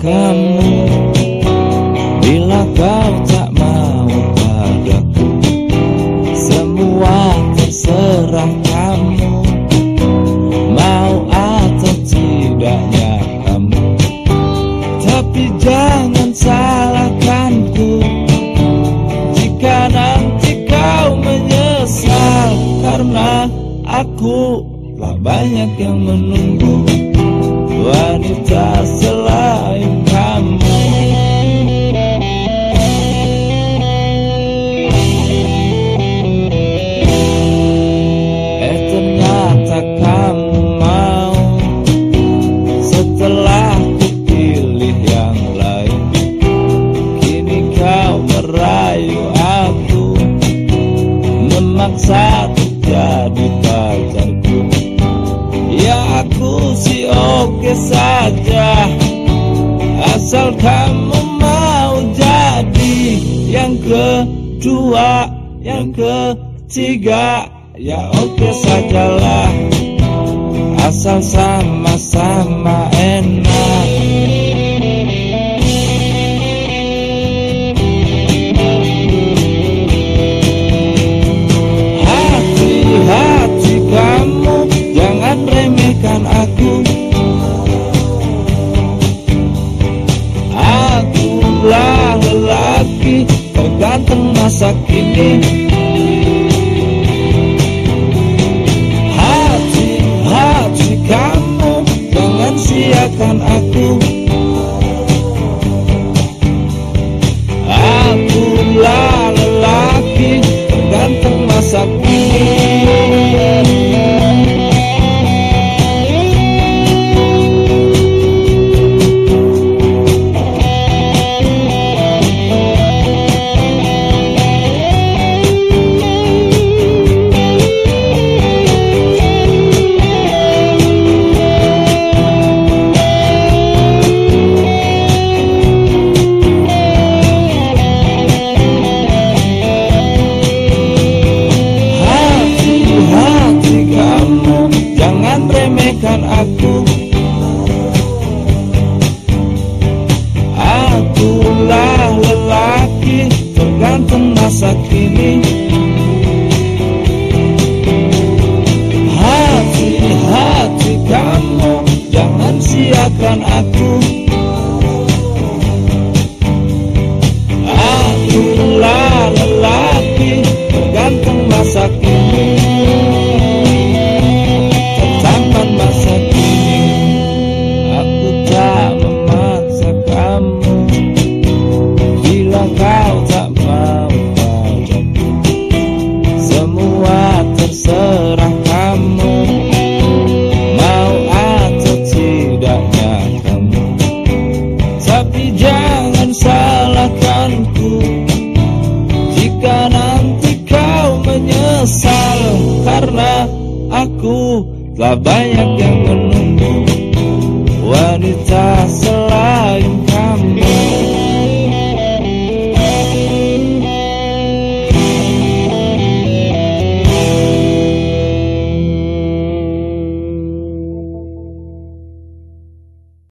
kamu. Bila kau tak mau padaku Semua terserah kamu. Mau atau tidaknya kamu. Tapi jangan salahkanku. Jika nanti kau menyesal Karena aku lah banyak yang menunggu. Wanita selain Untuk jadi pacarku. Ya aku sih oke saja. Asal kamu mau jadi Yang kedua, yang ketiga Ya oke sajalah. Asal sama-sama enak lelaki Tergantung masa kini Hati-hati kamu Jangan siakan aku. Akulah lelaki Tergantung masa kini remehkan aku. Akulah lelaki Tergantung masa kini. Hati-hati kamu Jangan siakan aku. Akulah lelaki Tergantung masa kini telah banyak yang menunggu. Wanita selain